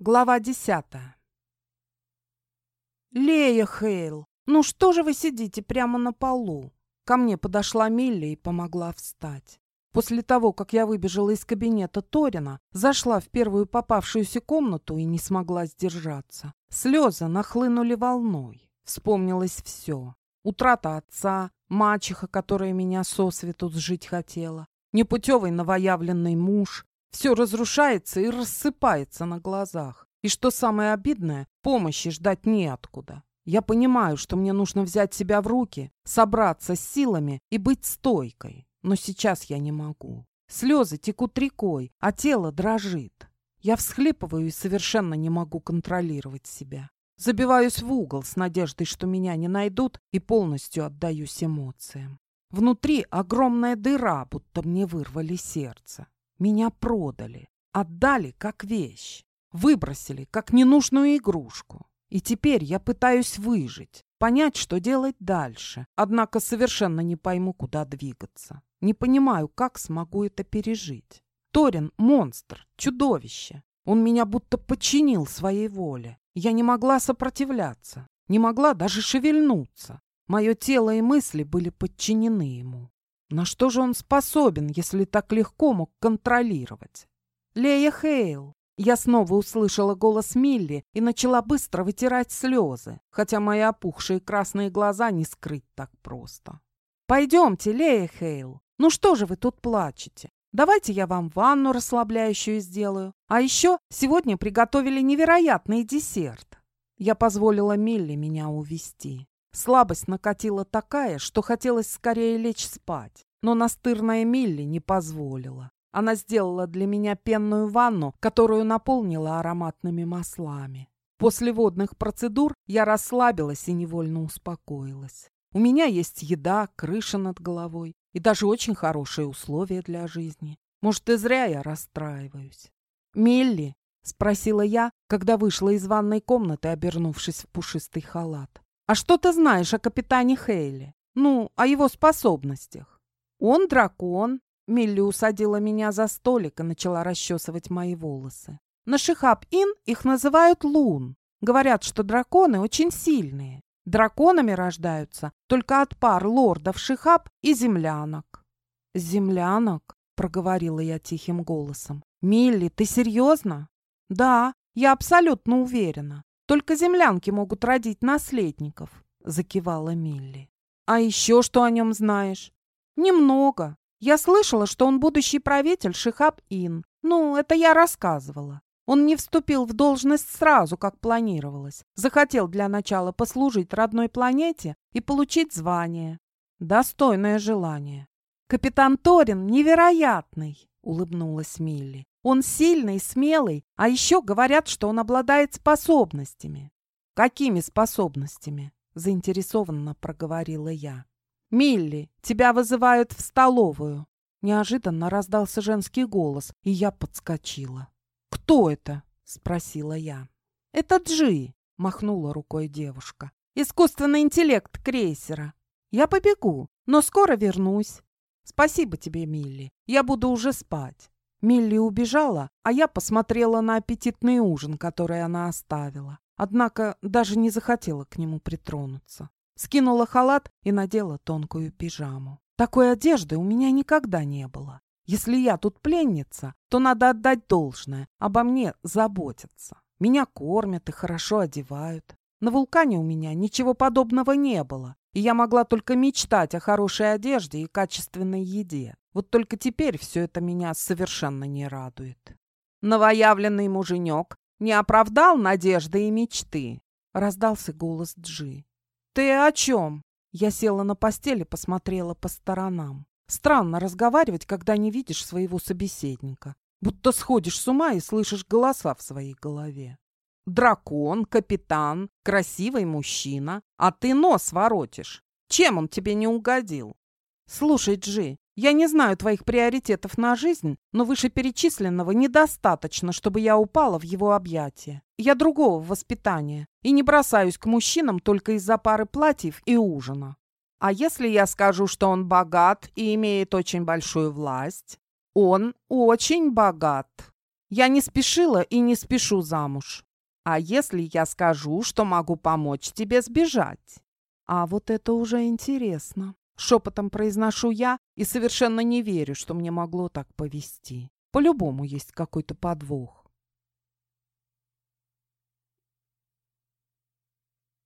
Глава десятая. «Лея Хейл, ну что же вы сидите прямо на полу?» Ко мне подошла Милли и помогла встать. После того, как я выбежала из кабинета Торина, зашла в первую попавшуюся комнату и не смогла сдержаться. Слезы нахлынули волной. Вспомнилось все. Утрата отца, мачеха, которая меня сосвету сжить хотела, непутевый новоявленный муж, все разрушается и рассыпается на глазах. И что самое обидное, помощи ждать неоткуда. Я понимаю, что мне нужно взять себя в руки, собраться с силами и быть стойкой. Но сейчас я не могу. Слезы текут рекой, а тело дрожит. Я всхлипываю и совершенно не могу контролировать себя. Забиваюсь в угол с надеждой, что меня не найдут, и полностью отдаюсь эмоциям. Внутри огромная дыра, будто мне вырвали сердце. Меня продали, отдали как вещь, выбросили как ненужную игрушку. И теперь я пытаюсь выжить, понять, что делать дальше, однако совершенно не пойму, куда двигаться. Не понимаю, как смогу это пережить. Торин — монстр, чудовище. Он меня будто подчинил своей воле. Я не могла сопротивляться, не могла даже шевельнуться. Мое тело и мысли были подчинены ему. На что же он способен, если так легко мог контролировать? Лея Хейл. Я снова услышала голос Милли и начала быстро вытирать слезы, хотя мои опухшие красные глаза не скрыть так просто. «Пойдемте, Лея Хейл. Ну что же вы тут плачете? Давайте я вам ванну расслабляющую сделаю. А еще сегодня приготовили невероятный десерт». Я позволила Милли меня увести. Слабость накатила такая, что хотелось скорее лечь спать. Но настырная Милли не позволила. Она сделала для меня пенную ванну, которую наполнила ароматными маслами. После водных процедур я расслабилась и невольно успокоилась. У меня есть еда, крыша над головой и даже очень хорошие условия для жизни. Может, и зря я расстраиваюсь. «Милли?» — спросила я, когда вышла из ванной комнаты, обернувшись в пушистый халат. «А что ты знаешь о капитане Хейли? Ну, о его способностях?» «Он дракон». Милли усадила меня за столик и начала расчесывать мои волосы. На Шихаб-Ин их называют лун. Говорят, что драконы очень сильные. Драконами рождаются только от пар лордов Шихаб и землянок. «Землянок?» — проговорила я тихим голосом. «Милли, ты серьезно?» «Да, я абсолютно уверена. Только землянки могут родить наследников», — закивала Милли. «А еще что о нем знаешь?» «Немного. Я слышала, что он будущий правитель Шихаб-Ин. Ну, это я рассказывала. Он не вступил в должность сразу, как планировалось. Захотел для начала послужить родной планете и получить звание. Достойное желание. «Капитан Торин невероятный!» — улыбнулась Милли. Он сильный, смелый, а еще говорят, что он обладает способностями. Какими способностями? Заинтересованно проговорила я. Милли, тебя вызывают в столовую. Неожиданно раздался женский голос, и я подскочила. «Кто это?» — спросила я. «Это Джи», — махнула рукой девушка. «Искусственный интеллект крейсера. Я побегу, но скоро вернусь. Спасибо тебе, Милли. Я буду уже спать». Милли убежала, а я посмотрела на аппетитный ужин, который она оставила. Однако даже не захотела к нему притронуться. Скинула халат и надела тонкую пижаму. Такой одежды у меня никогда не было. Если я тут пленница, то надо отдать должное, обо мне заботятся. Меня кормят и хорошо одевают. На вулкане у меня ничего подобного не было, и я могла только мечтать о хорошей одежде и качественной еде. Вот только теперь все это меня совершенно не радует. Новоявленный муженек не оправдал надежды и мечты. Раздался голос Джи. «Ты о чем?» Я села на постели посмотрела по сторонам. Странно разговаривать, когда не видишь своего собеседника. Будто сходишь с ума и слышишь голоса в своей голове. Дракон, капитан, красивый мужчина, а ты нос воротишь. Чем он тебе не угодил? Слушай, Джи, я не знаю твоих приоритетов на жизнь, но вышеперечисленного недостаточно, чтобы я упала в его объятия. Я другого воспитания и не бросаюсь к мужчинам только из-за пары платьев и ужина. А если я скажу, что он богат и имеет очень большую власть? Он очень богат. Я не спешила и не спешу замуж. А если я скажу, что могу помочь тебе сбежать? А вот это уже интересно. Шепотом произношу я и совершенно не верю, что мне могло так повести. По-любому есть какой-то подвох.